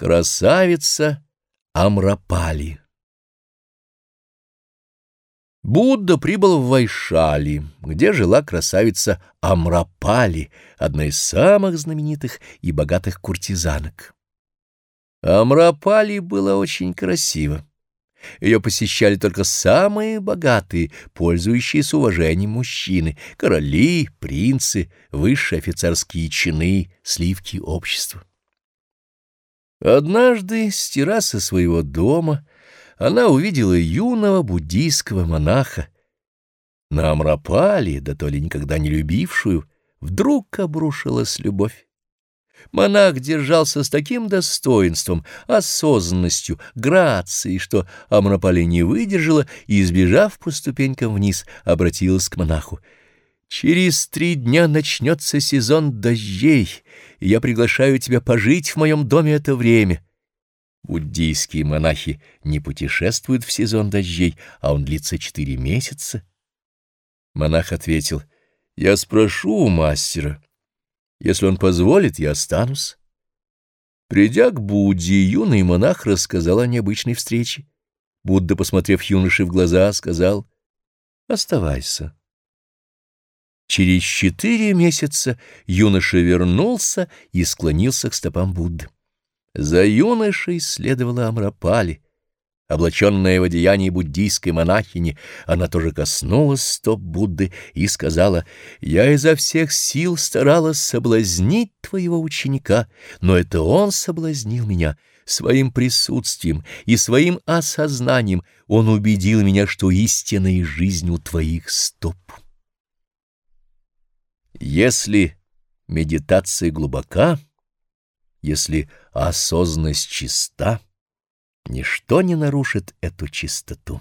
Красавица Амрапали Будда прибыл в Вайшали, где жила красавица Амрапали, одна из самых знаменитых и богатых куртизанок. Амрапали была очень красива. Ее посещали только самые богатые, пользующиеся уважением мужчины, короли, принцы, высшие офицерские чины, сливки общества. Однажды с террасы своего дома она увидела юного буддийского монаха. На Амрапали, да то ли никогда не любившую, вдруг обрушилась любовь. Монах держался с таким достоинством, осознанностью, грацией, что Амрапали не выдержала и, избежав по ступенькам вниз, обратилась к монаху. Через три дня начнется сезон дождей, и я приглашаю тебя пожить в моем доме это время. Буддийские монахи не путешествуют в сезон дождей, а он длится четыре месяца. Монах ответил, я спрошу у мастера. Если он позволит, я останусь. Придя к Будде, юный монах рассказал о необычной встрече. Будда, посмотрев юноше в глаза, сказал, «Оставайся». Через четыре месяца юноша вернулся и склонился к стопам Будды. За юношей следовала Амрапали. Облаченная в одеянии буддийской монахини, она тоже коснулась стоп Будды и сказала, «Я изо всех сил старалась соблазнить твоего ученика, но это он соблазнил меня». Своим присутствием и своим осознанием он убедил меня, что истинная жизнь у твоих стоп. Если медитация глубока, если осознанность чиста, ничто не нарушит эту чистоту.